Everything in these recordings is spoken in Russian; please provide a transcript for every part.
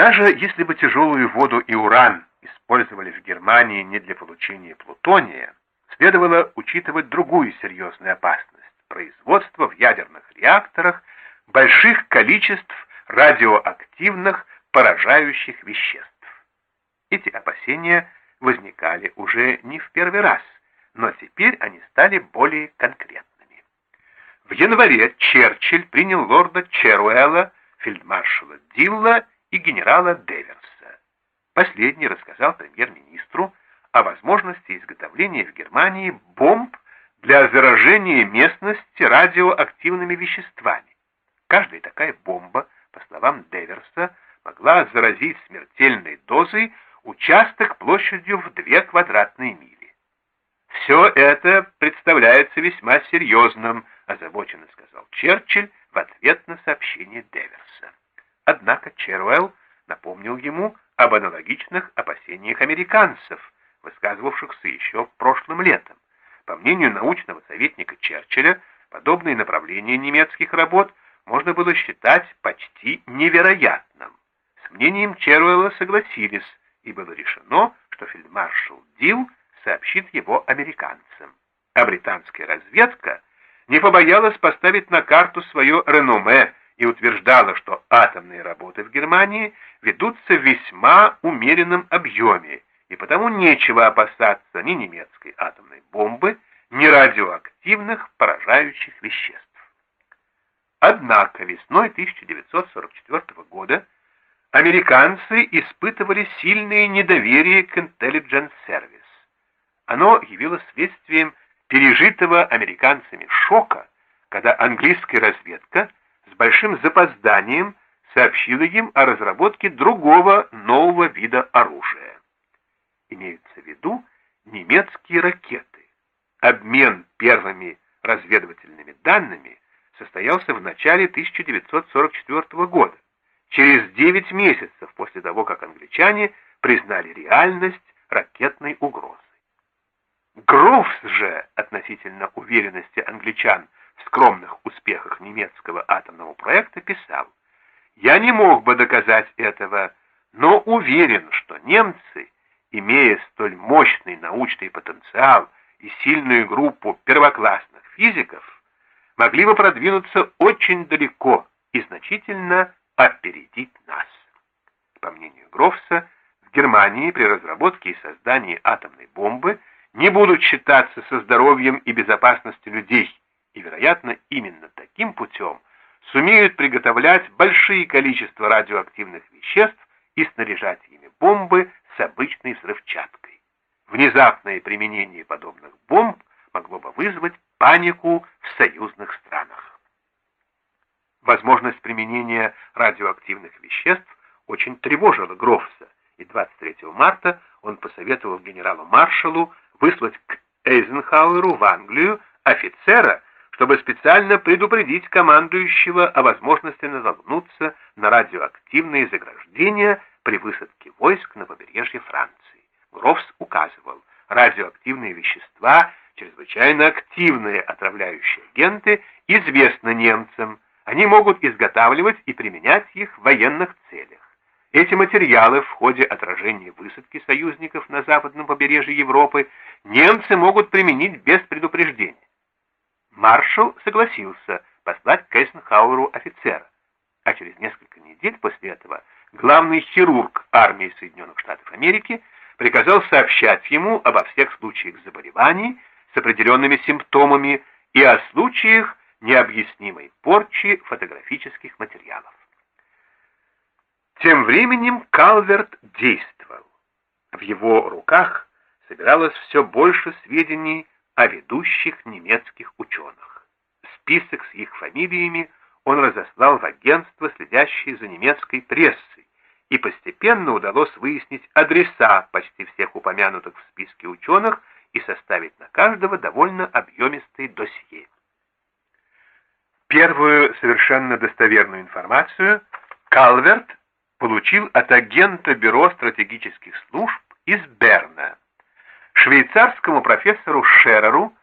Даже если бы тяжелую воду и уран использовали в Германии не для получения плутония, следовало учитывать другую серьезную опасность – производство в ядерных реакторах больших количеств радиоактивных поражающих веществ. Эти опасения возникали уже не в первый раз, но теперь они стали более конкретными. В январе Черчилль принял лорда Черуэлла, фельдмаршала Дилла и генерала Деверса. Последний рассказал премьер-министру о возможности изготовления в Германии бомб для заражения местности радиоактивными веществами. Каждая такая бомба, по словам Деверса, могла заразить смертельной дозой участок площадью в две квадратные мили. Все это представляется весьма серьезным, озабоченно сказал Черчилль в ответ на сообщение Деверса. Однако Черуэлл напомнил ему об аналогичных опасениях американцев, высказывавшихся еще прошлым летом. По мнению научного советника Черчилля, подобные направления немецких работ можно было считать почти невероятным. С мнением Черуэлла согласились, и было решено, что фельдмаршал Дил сообщит его американцам. А британская разведка не побоялась поставить на карту свое реноме и утверждала, что атомные работы в Германии ведутся в весьма умеренном объеме, и потому нечего опасаться ни немецкой атомной бомбы, ни радиоактивных поражающих веществ. Однако весной 1944 года американцы испытывали сильное недоверие к Intelligence Service. Оно явилось следствием пережитого американцами шока, когда английская разведка с большим запозданием сообщила им о разработке другого нового вида оружия. Имеются в виду немецкие ракеты. Обмен первыми разведывательными данными состоялся в начале 1944 года, через 9 месяцев после того, как англичане признали реальность ракетной угрозы. Грофс же относительно уверенности англичан скромных успехах немецкого атомного проекта писал, «Я не мог бы доказать этого, но уверен, что немцы, имея столь мощный научный потенциал и сильную группу первоклассных физиков, могли бы продвинуться очень далеко и значительно опередить нас». По мнению Грофса, в Германии при разработке и создании атомной бомбы – не будут считаться со здоровьем и безопасностью людей, и, вероятно, именно таким путем сумеют приготовлять большие количества радиоактивных веществ и снаряжать ими бомбы с обычной взрывчаткой. Внезапное применение подобных бомб могло бы вызвать панику в союзных странах. Возможность применения радиоактивных веществ очень тревожила Грофса, и 23 марта он посоветовал генералу-маршалу выслать к Эйзенхауэру в Англию офицера, чтобы специально предупредить командующего о возможности натолкнуться на радиоактивные заграждения при высадке войск на побережье Франции. Грофс указывал, радиоактивные вещества, чрезвычайно активные отравляющие агенты, известны немцам. Они могут изготавливать и применять их в военных целях. Эти материалы в ходе отражения высадки союзников на западном побережье Европы немцы могут применить без предупреждения. Маршал согласился послать к Эйсенхауэру офицера, а через несколько недель после этого главный хирург армии Соединенных Штатов Америки приказал сообщать ему обо всех случаях заболеваний с определенными симптомами и о случаях необъяснимой порчи фотографических материалов. Тем временем Калверт действовал. В его руках собиралось все больше сведений о ведущих немецких ученых. Список с их фамилиями он разослал в агентство, следящее за немецкой прессой, и постепенно удалось выяснить адреса почти всех упомянутых в списке ученых и составить на каждого довольно объемистые досье. Первую совершенно достоверную информацию Калверт получил от агента Бюро стратегических служб из Берна. Швейцарскому профессору Шереру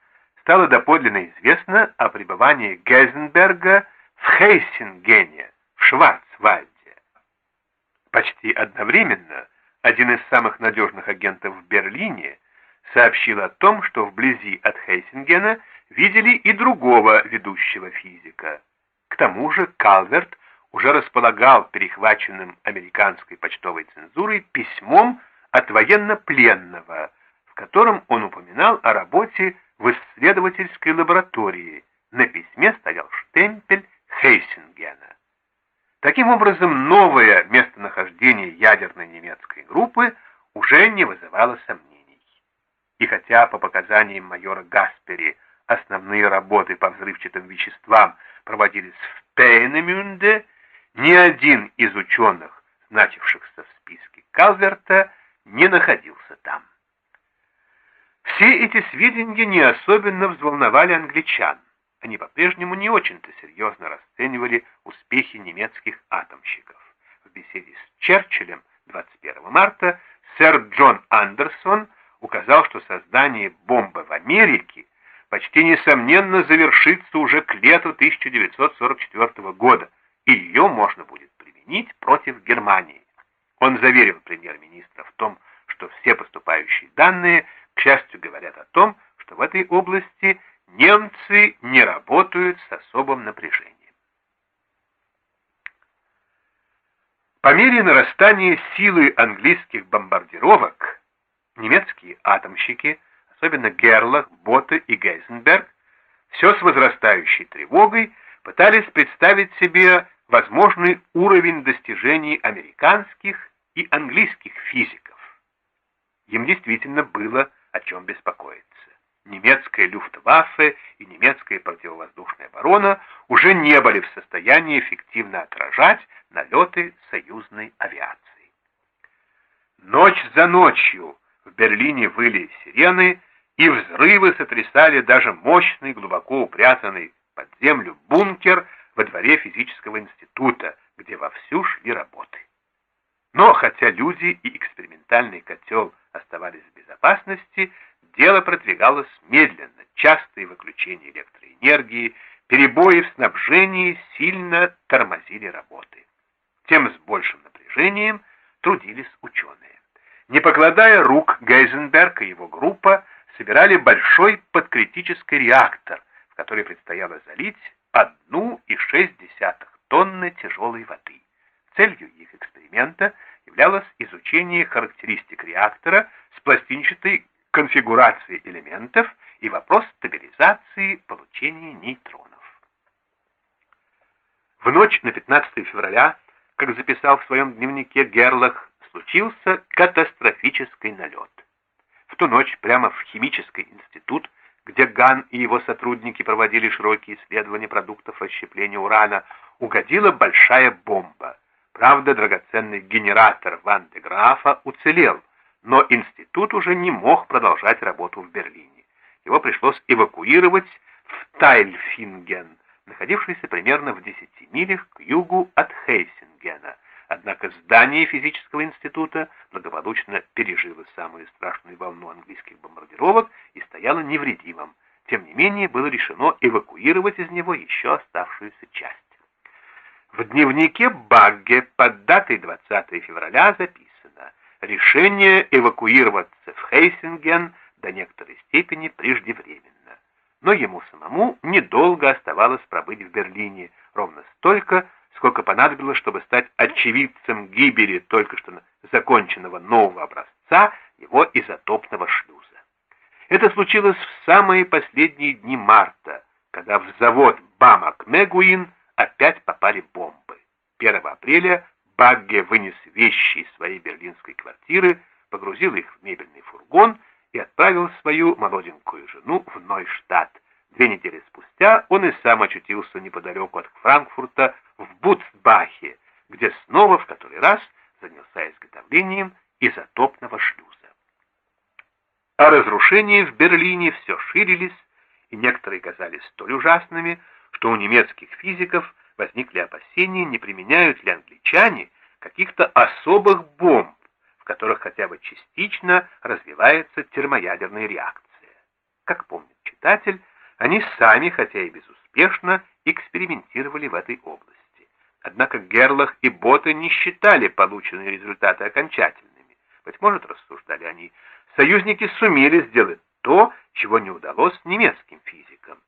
стало доподлинно известно о пребывании Гейзенберга в Хейсингене, в Шварцвальде. Почти одновременно один из самых надежных агентов в Берлине сообщил о том, что вблизи от Хейсингена видели и другого ведущего физика. К тому же Калверт уже располагал перехваченным американской почтовой цензурой письмом от военнопленного, котором он упоминал о работе в исследовательской лаборатории. На письме стоял штемпель Хейсингена. Таким образом, новое местонахождение ядерной немецкой группы уже не вызывало сомнений. И хотя по показаниям майора Гаспери основные работы по взрывчатым веществам проводились в Пейнемюнде, ни один из ученых, значившихся в списке Калверта, не находился там. Все эти сведения не особенно взволновали англичан. Они по-прежнему не очень-то серьезно расценивали успехи немецких атомщиков. В беседе с Черчиллем 21 марта сэр Джон Андерсон указал, что создание бомбы в Америке почти несомненно завершится уже к лету 1944 года, и ее можно будет применить против Германии. Он заверил премьер-министра в том, что все поступающие данные, к счастью, говорят о том, что в этой области немцы не работают с особым напряжением. По мере нарастания силы английских бомбардировок, немецкие атомщики, особенно Герлах, Боте и Гейзенберг, все с возрастающей тревогой пытались представить себе возможный уровень достижений американских и английских физиков. Им действительно было о чем беспокоиться. Немецкая люфтваффе и немецкая противовоздушная оборона уже не были в состоянии эффективно отражать налеты союзной авиации. Ночь за ночью в Берлине выли сирены, и взрывы сотрясали даже мощный, глубоко упрятанный под землю бункер во дворе физического института, где вовсю шли работы. Но хотя люди и экспериментальный котел оставались в безопасности, дело продвигалось медленно, частые выключения электроэнергии, перебои в снабжении сильно тормозили работы. Тем с большим напряжением трудились ученые. Не покладая рук, Гейзенберг и его группа собирали большой подкритический реактор, в который предстояло залить 1,6 тонны тяжелой воды. Целью их эксперимента являлось изучение характеристик реактора с пластинчатой конфигурацией элементов и вопрос стабилизации получения нейтронов. В ночь на 15 февраля, как записал в своем дневнике Герлах, случился катастрофический налет. В ту ночь прямо в химический институт где Ган и его сотрудники проводили широкие исследования продуктов расщепления урана, угодила большая бомба. Правда, драгоценный генератор Ван де Графа уцелел, но институт уже не мог продолжать работу в Берлине. Его пришлось эвакуировать в Тайльфинген, находившийся примерно в 10 милях к югу от Хехингена. Однако здание физического института благополучно пережило самую страшную волну английских бомбардировок и стояло невредимым. Тем не менее, было решено эвакуировать из него еще оставшуюся часть. В дневнике Багге под датой 20 февраля записано «Решение эвакуироваться в Хейсинген до некоторой степени преждевременно». Но ему самому недолго оставалось пробыть в Берлине, ровно столько, сколько понадобилось, чтобы стать очевидцем гибели только что законченного нового образца его изотопного шлюза. Это случилось в самые последние дни марта, когда в завод Бамак-Мегуин опять попали бомбы. 1 апреля Багге вынес вещи из своей берлинской квартиры, погрузил их в мебельный фургон и отправил свою молоденькую жену в Нойштадт. Две недели спустя он и сам очутился неподалеку от Франкфурта в Буцбахе, где снова в который раз занялся изготовлением изотопного шлюза. А разрушения в Берлине все ширились, и некоторые казались столь ужасными, что у немецких физиков возникли опасения, не применяют ли англичане каких-то особых бомб, в которых хотя бы частично развивается термоядерная реакция. Как помнит читатель, они сами, хотя и безуспешно, экспериментировали в этой области. Однако Герлах и Боты не считали полученные результаты окончательными. Быть может, рассуждали они, союзники сумели сделать то, чего не удалось немецким физикам.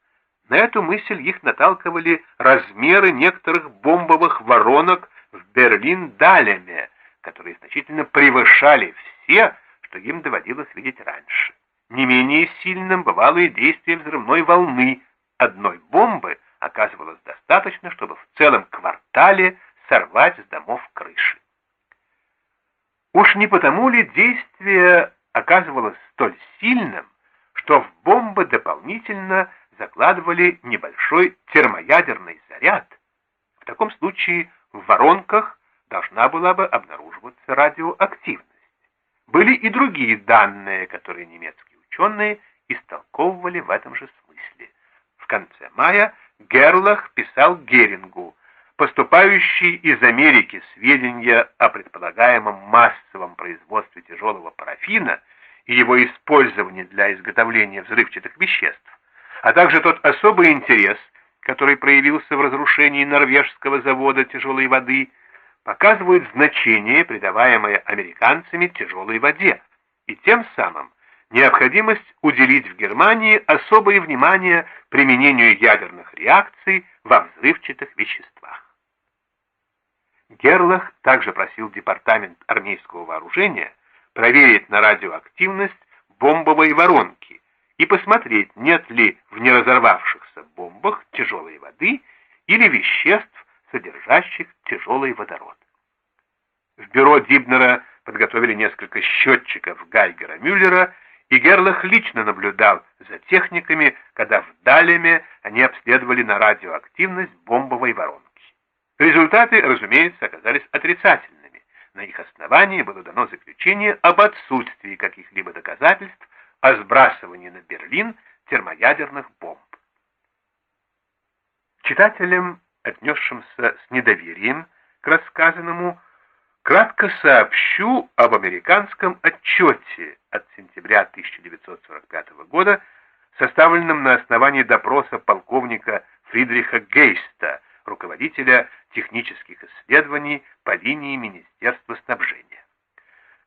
На эту мысль их наталкивали размеры некоторых бомбовых воронок в Берлин-Далеме, которые значительно превышали все, что им доводилось видеть раньше. Не менее сильным бывало и действие взрывной волны. Одной бомбы оказывалось достаточно, чтобы в целом квартале сорвать с домов крыши. Уж не потому ли действие оказывалось столь сильным, что в бомбы дополнительно закладывали небольшой термоядерный заряд. В таком случае в воронках должна была бы обнаруживаться радиоактивность. Были и другие данные, которые немецкие ученые истолковывали в этом же смысле. В конце мая Герлах писал Герингу, поступающие из Америки сведения о предполагаемом массовом производстве тяжелого парафина и его использовании для изготовления взрывчатых веществ, а также тот особый интерес, который проявился в разрушении норвежского завода тяжелой воды, показывают значение, придаваемое американцами тяжелой воде, и тем самым необходимость уделить в Германии особое внимание применению ядерных реакций во взрывчатых веществах. Герлах также просил Департамент армейского вооружения проверить на радиоактивность бомбовой воронки и посмотреть, нет ли в неразорвавшихся бомбах тяжелой воды или веществ, содержащих тяжелый водород. В бюро Дибнера подготовили несколько счетчиков Гайгера-Мюллера и Герлах лично наблюдал за техниками, когда в Далеме они обследовали на радиоактивность бомбовой воронки. Результаты, разумеется, оказались отрицательными. На их основании было дано заключение об отсутствии каких-либо доказательств о сбрасывании на Берлин термоядерных бомб. Читателям, отнесшимся с недоверием к рассказанному, Кратко сообщу об американском отчете от сентября 1945 года, составленном на основании допроса полковника Фридриха Гейста, руководителя технических исследований по линии Министерства снабжения.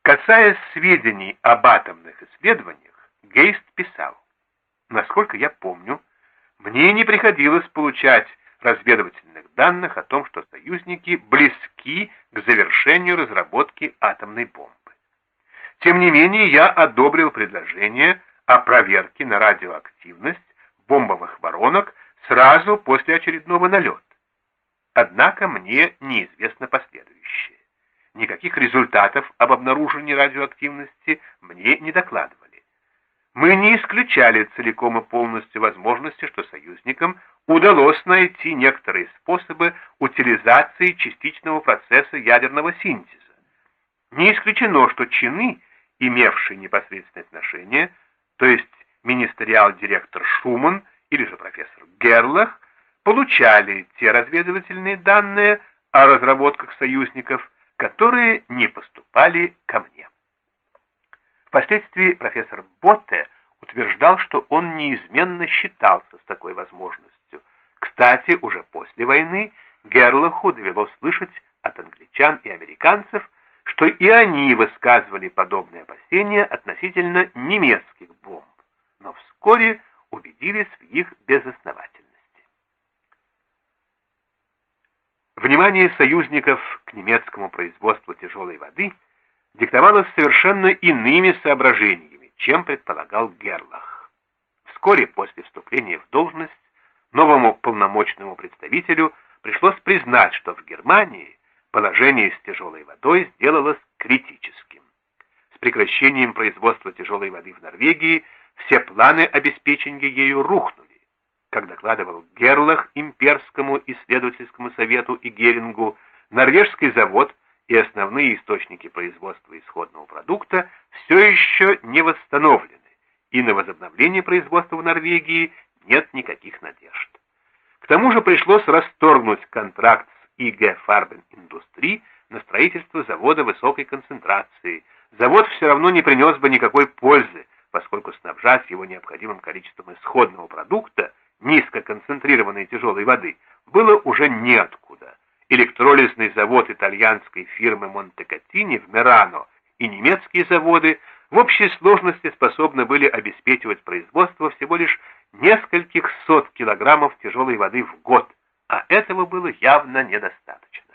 Касаясь сведений об атомных исследованиях, Гейст писал, «Насколько я помню, мне не приходилось получать разведывательных данных о том, что союзники близки к завершению разработки атомной бомбы. Тем не менее, я одобрил предложение о проверке на радиоактивность бомбовых воронок сразу после очередного налета. Однако мне неизвестно последующее. Никаких результатов об обнаружении радиоактивности мне не докладывали. Мы не исключали целиком и полностью возможности, что союзникам удалось найти некоторые способы утилизации частичного процесса ядерного синтеза. Не исключено, что чины, имевшие непосредственное отношение, то есть министериал-директор Шуман или же профессор Герлах, получали те разведывательные данные о разработках союзников, которые не поступали ко мне. Впоследствии профессор Ботте утверждал, что он неизменно считался с такой возможностью. Кстати, уже после войны Герлаху довелось слышать от англичан и американцев, что и они высказывали подобные опасения относительно немецких бомб, но вскоре убедились в их безосновательности. Внимание союзников к немецкому производству тяжелой воды диктовалось совершенно иными соображениями чем предполагал Герлах. Вскоре после вступления в должность новому полномочному представителю пришлось признать, что в Германии положение с тяжелой водой сделалось критическим. С прекращением производства тяжелой воды в Норвегии все планы обеспечения ею рухнули. Как докладывал Герлах имперскому исследовательскому совету и Герингу, норвежский завод и основные источники производства исходного продукта все еще не восстановлены, и на возобновление производства в Норвегии нет никаких надежд. К тому же пришлось расторгнуть контракт с ИГ Фарбен Индустри на строительство завода высокой концентрации. Завод все равно не принес бы никакой пользы, поскольку снабжать его необходимым количеством исходного продукта, низкоконцентрированной тяжелой воды, было уже неоткуда электролизный завод итальянской фирмы Монтекатини в Мерано и немецкие заводы в общей сложности способны были обеспечивать производство всего лишь нескольких сот килограммов тяжелой воды в год, а этого было явно недостаточно.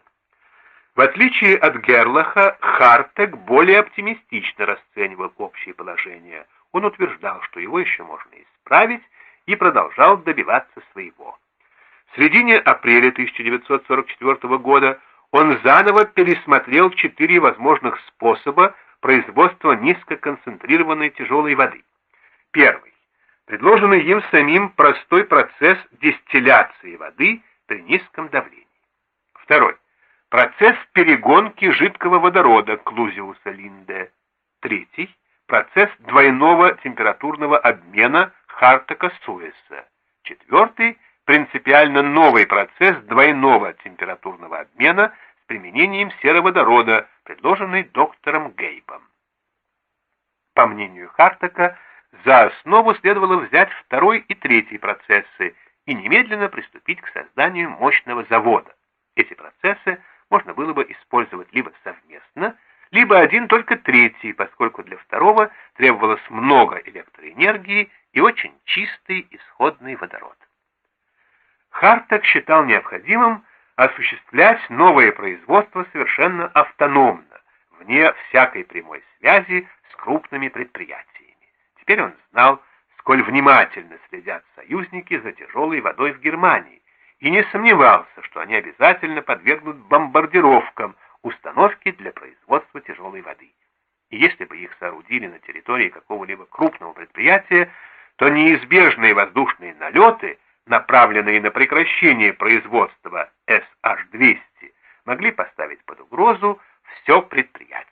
В отличие от Герлаха, Хартек более оптимистично расценивал общее положение. Он утверждал, что его еще можно исправить, и продолжал добиваться своего. В середине апреля 1944 года он заново пересмотрел четыре возможных способа производства низкоконцентрированной тяжелой воды. Первый. Предложенный им самим простой процесс дистилляции воды при низком давлении. Второй. Процесс перегонки жидкого водорода Клузиуса Линде. Третий. Процесс двойного температурного обмена Хартека Суэса. Четвертый принципиально новый процесс двойного температурного обмена с применением сероводорода, предложенный доктором Гейбом. По мнению Хартека, за основу следовало взять второй и третий процессы и немедленно приступить к созданию мощного завода. Эти процессы можно было бы использовать либо совместно, либо один только третий, поскольку для второго требовалось много электроэнергии и очень чистый исходный водород. Хартек считал необходимым осуществлять новое производство совершенно автономно, вне всякой прямой связи с крупными предприятиями. Теперь он знал, сколь внимательно следят союзники за тяжелой водой в Германии, и не сомневался, что они обязательно подвергнут бомбардировкам установки для производства тяжелой воды. И если бы их соорудили на территории какого-либо крупного предприятия, то неизбежные воздушные налеты – направленные на прекращение производства SH-200, могли поставить под угрозу все предприятие.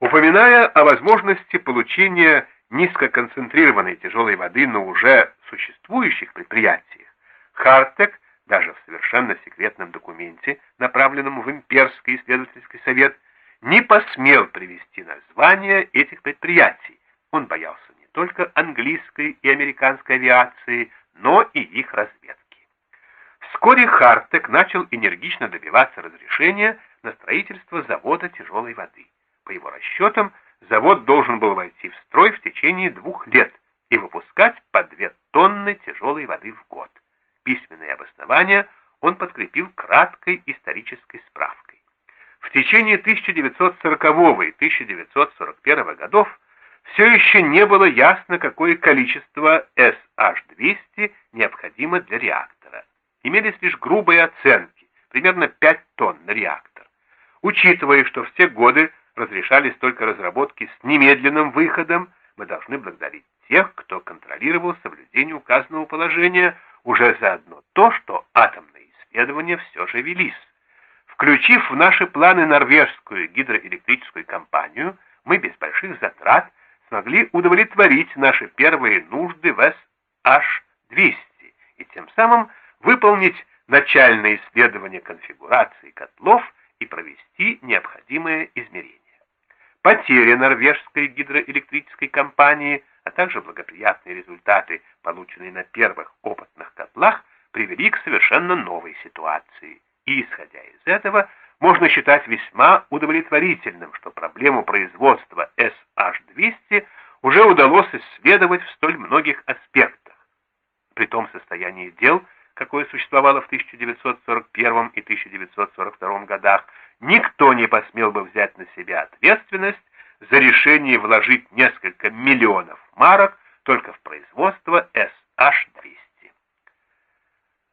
Упоминая о возможности получения низкоконцентрированной тяжелой воды на уже существующих предприятиях, Хартек даже в совершенно секретном документе, направленном в Имперский исследовательский совет, не посмел привести название этих предприятий. Он боялся не только английской и американской авиации, но и их разведки. Вскоре Хартек начал энергично добиваться разрешения на строительство завода тяжелой воды. По его расчетам, завод должен был войти в строй в течение двух лет и выпускать по две тонны тяжелой воды в год. Письменные обоснования он подкрепил краткой исторической справкой. В течение 1940 и 1941 годов все еще не было ясно, какое количество SH-200 необходимо для реактора. Имелись лишь грубые оценки, примерно 5 тонн на реактор. Учитывая, что все годы разрешались только разработки с немедленным выходом, мы должны благодарить тех, кто контролировал соблюдение указанного положения уже заодно то, что атомные исследования все же велись. Включив в наши планы норвежскую гидроэлектрическую компанию, мы без больших затрат смогли удовлетворить наши первые нужды в SH-200 и тем самым выполнить начальное исследование конфигурации котлов и провести необходимые измерения. Потеря норвежской гидроэлектрической компании, а также благоприятные результаты, полученные на первых опытных котлах, привели к совершенно новой ситуации. И, исходя из этого, можно считать весьма удовлетворительным, что проблему производства SH-200 уже удалось исследовать в столь многих аспектах. При том состоянии дел, какое существовало в 1941 и 1942 годах, никто не посмел бы взять на себя ответственность за решение вложить несколько миллионов марок только в производство SH-200.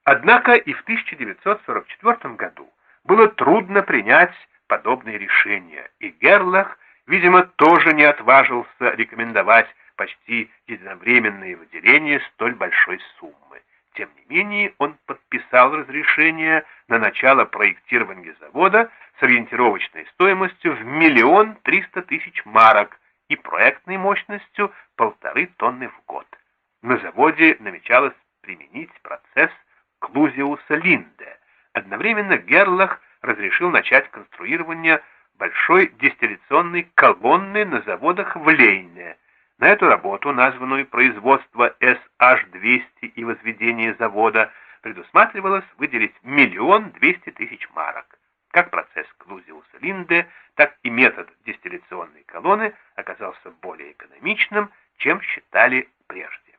Однако и в 1944 году было трудно принять подобные решения, и Герлах, видимо, тоже не отважился рекомендовать почти единовременное выделение столь большой суммы. Тем не менее, он подписал разрешение на начало проектирования завода с ориентировочной стоимостью в миллион триста тысяч марок и проектной мощностью полторы тонны в год. На заводе намечалось применить процесс Клузиуса Линде, Одновременно Герлах разрешил начать конструирование большой дистилляционной колонны на заводах в Лейне. На эту работу, названную «Производство SH-200 и возведение завода», предусматривалось выделить миллион двести тысяч марок. Как процесс Клузиуса Линде, так и метод дистилляционной колонны оказался более экономичным, чем считали прежде.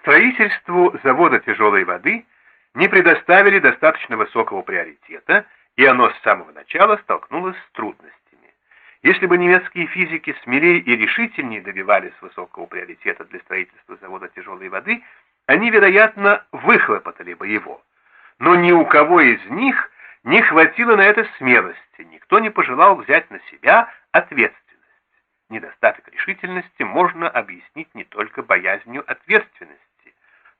Строительству завода тяжелой воды не предоставили достаточно высокого приоритета, и оно с самого начала столкнулось с трудностями. Если бы немецкие физики смелее и решительнее добивались высокого приоритета для строительства завода тяжелой воды, они, вероятно, выхлопотали бы его. Но ни у кого из них не хватило на это смелости, никто не пожелал взять на себя ответственность. Недостаток решительности можно объяснить не только боязнью ответственности,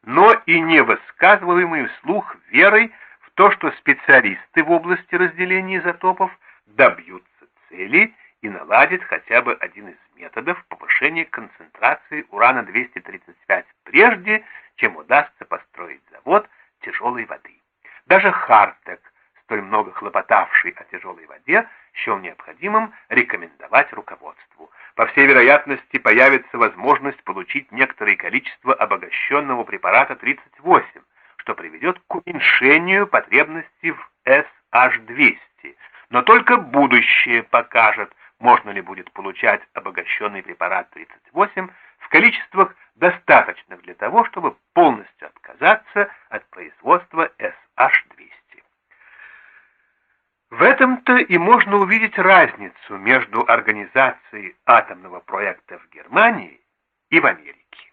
но и невысказываемой вслух верой в то, что специалисты в области разделения изотопов добьются цели и наладит хотя бы один из методов повышения концентрации урана-235 прежде, чем удастся построить завод тяжелой воды. Даже Хартек, столь много хлопотавший о тяжелой воде, счел необходимым рекомендовать руководству. По всей вероятности появится возможность получить некоторое количество обогащенного препарата 38, что приведет к уменьшению потребности в SH200. Но только будущее покажет, можно ли будет получать обогащенный препарат 38 в количествах, достаточных для того, чтобы полностью отказаться от производства SH200. В этом-то и можно увидеть разницу между организацией атомного проекта в Германии и в Америке.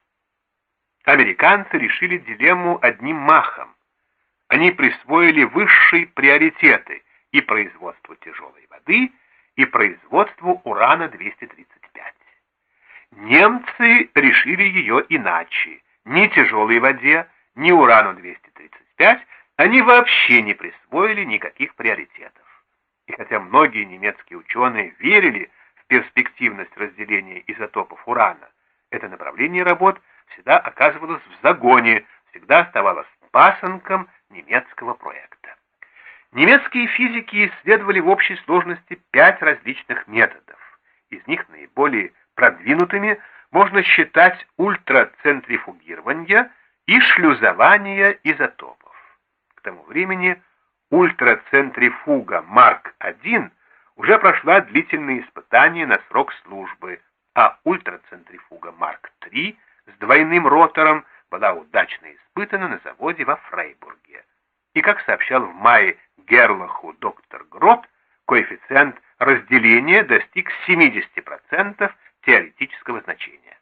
Американцы решили дилемму одним махом. Они присвоили высшие приоритеты и производству тяжелой воды, и производству урана-235. Немцы решили ее иначе. Ни тяжелой воде, ни урану-235 они вообще не присвоили никаких приоритетов. И хотя многие немецкие ученые верили в перспективность разделения изотопов урана, это направление работ всегда оказывалось в загоне, всегда оставалось пасынком немецкого проекта. Немецкие физики исследовали в общей сложности пять различных методов. Из них наиболее продвинутыми можно считать ультрацентрифугирование и шлюзование изотопов. К тому времени ультрацентрифуга Марк-1 уже прошла длительные испытания на срок службы, а ультрацентрифуга Марк-3 с двойным ротором была удачно испытана на заводе во Фрейбурге. И, как сообщал в мае Герлаху доктор Грот, коэффициент разделения достиг 70% теоретического значения.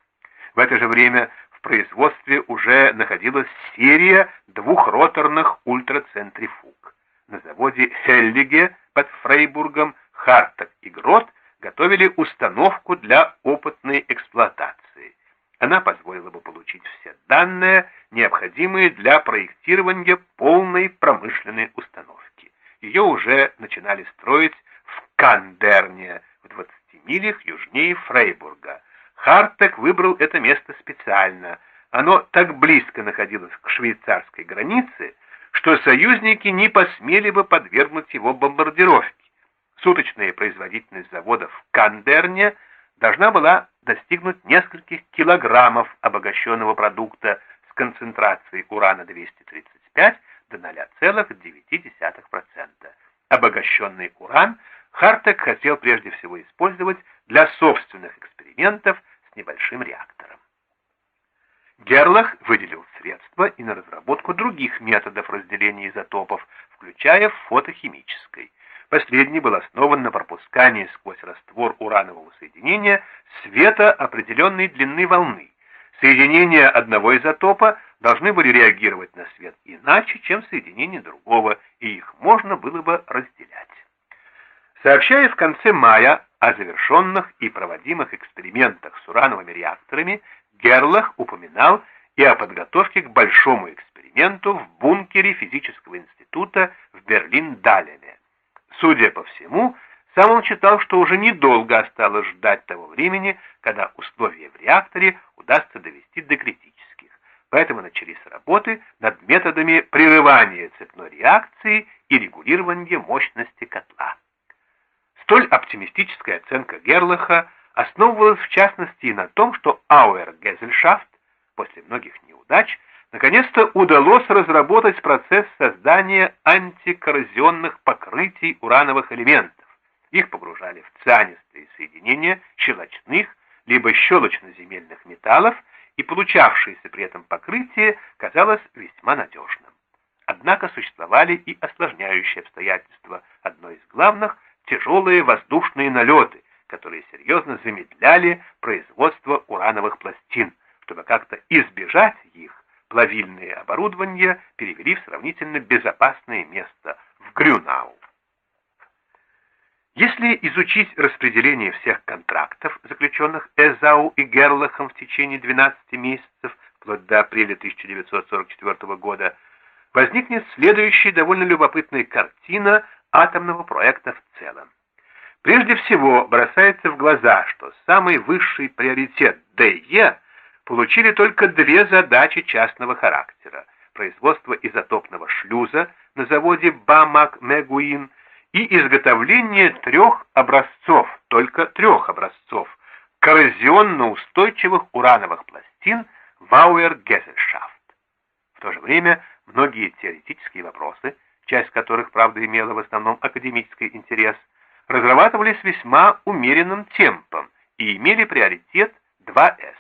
В это же время в производстве уже находилась серия двухроторных ультрацентрифуг. На заводе Хеллиге под Фрейбургом Харток и Грот готовили установку для опытной эксплуатации. Она позволила бы получить все данные, необходимые для проектирования полной промышленной установки. Ее уже начинали строить в Кандерне, в 20 милях южнее Фрейбурга. Хартек выбрал это место специально. Оно так близко находилось к швейцарской границе, что союзники не посмели бы подвергнуть его бомбардировке. Суточная производительность завода в Кандерне должна была достигнуть нескольких килограммов обогащенного продукта с концентрацией урана-235 до 0,9%. Обогащенный уран Хартек хотел прежде всего использовать для собственных экспериментов с небольшим реактором. Герлах выделил средства и на разработку других методов разделения изотопов, включая фотохимической. Последний был основан на пропускании сквозь раствор уранового соединения света определенной длины волны. Соединения одного изотопа должны были реагировать на свет иначе, чем соединения другого, и их можно было бы разделять. Сообщая в конце мая о завершенных и проводимых экспериментах с урановыми реакторами, Герлах упоминал и о подготовке к большому эксперименту в бункере физического института в Берлин-Далеме. Судя по всему, сам он считал, что уже недолго осталось ждать того времени, когда условия в реакторе удастся довести до критических. Поэтому начались работы над методами прерывания цепной реакции и регулирования мощности котла. Столь оптимистическая оценка Герлаха основывалась в частности на том, что Ауэр Гезельшафт после многих неудач Наконец-то удалось разработать процесс создания антикоррозионных покрытий урановых элементов. Их погружали в цианистые соединения щелочных либо щелочно-земельных металлов, и получавшееся при этом покрытие казалось весьма надежным. Однако существовали и осложняющие обстоятельства. Одно из главных – тяжелые воздушные налеты, которые серьезно замедляли производство урановых пластин. Чтобы как-то избежать их, плавильные оборудования перевели в сравнительно безопасное место, в Грюнау. Если изучить распределение всех контрактов, заключенных Эзау и Герлахом в течение 12 месяцев, вплоть до апреля 1944 года, возникнет следующая довольно любопытная картина атомного проекта в целом. Прежде всего бросается в глаза, что самый высший приоритет ДЕ получили только две задачи частного характера – производство изотопного шлюза на заводе Бамак-Мегуин и изготовление трех образцов, только трех образцов, коррозионно-устойчивых урановых пластин Вауэр-Гезельшафт. В то же время многие теоретические вопросы, часть которых, правда, имела в основном академический интерес, разрабатывались весьма умеренным темпом и имели приоритет 2С.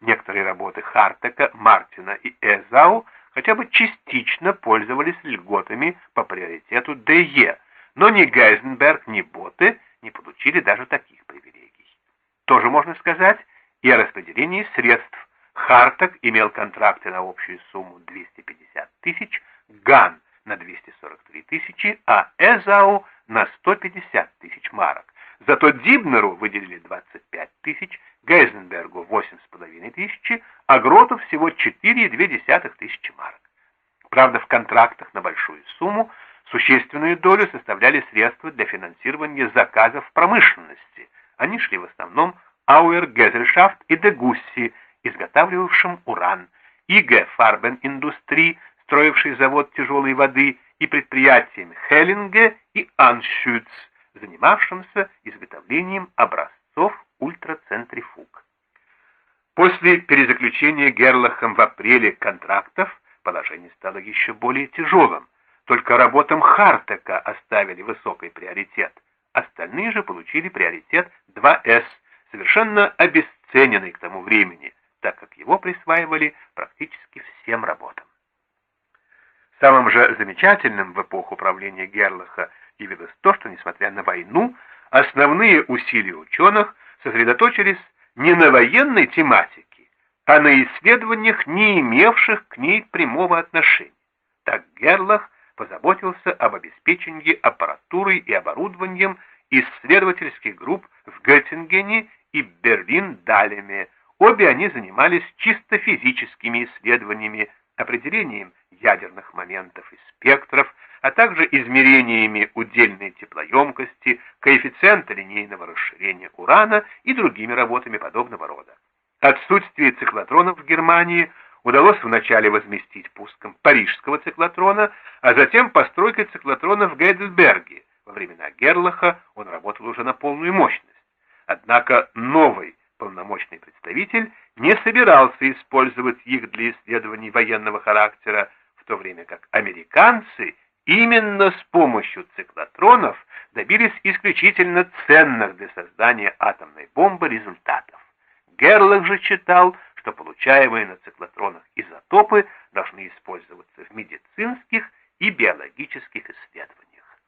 Некоторые работы Хартека, Мартина и Эзау хотя бы частично пользовались льготами по приоритету ДЕ, но ни Гейзенберг, ни Боте не получили даже таких привилегий. Тоже можно сказать и о распределении средств. Хартек имел контракты на общую сумму 250 тысяч, Ган на 243 тысячи, а Эзау на 150 тысяч марок. Зато Дибнеру выделили 25 тысяч, Гейзенбергу 8,5 тысячи, а Гроту всего 4,2 тысячи марок. Правда, в контрактах на большую сумму существенную долю составляли средства для финансирования заказов промышленности. Они шли в основном Ауэр Гезельшафт и Дегусси, изготавливавшим уран, ИГ Фарбен Индустрии, строивший завод тяжелой воды, и предприятиями Хеллинге и Аншюц, занимавшимся изготовлением образцов ультрацентрифуг. После перезаключения Герлахом в апреле контрактов положение стало еще более тяжелым. Только работам Хартека оставили высокий приоритет. Остальные же получили приоритет 2С, совершенно обесцененный к тому времени, так как его присваивали практически всем работам. Самым же замечательным в эпоху правления Герлаха явилось то, что, несмотря на войну, основные усилия ученых сосредоточились не на военной тематике, а на исследованиях, не имевших к ней прямого отношения. Так Герлах позаботился об обеспечении аппаратурой и оборудованием исследовательских групп в Göttingen и Берлин-Далеме. Обе они занимались чисто физическими исследованиями, определением ядерных моментов и спектров, а также измерениями удельной теплоемкости, коэффициента линейного расширения урана и другими работами подобного рода. Отсутствие циклотронов в Германии удалось вначале возместить пуском парижского циклотрона, а затем постройкой циклотрона в Гейдельберге. Во времена Герлаха он работал уже на полную мощность. Однако новый полномочный представитель не собирался использовать их для исследований военного характера, в то время как американцы именно с помощью циклотронов добились исключительно ценных для создания атомной бомбы результатов. Герлах же читал, что получаемые на циклотронах изотопы должны использоваться в медицинских и биологических исследованиях.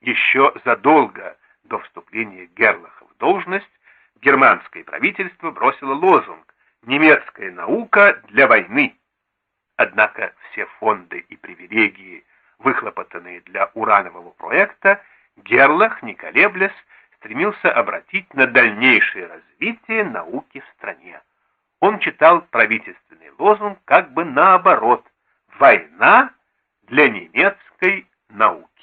Еще задолго до вступления Герлаха в должность германское правительство бросило лозунг «Немецкая наука для войны». Однако все фонды и привилегии, выхлопотанные для уранового проекта, Герлах, не стремился обратить на дальнейшее развитие науки в стране. Он читал правительственный лозунг как бы наоборот «Война для немецкой науки».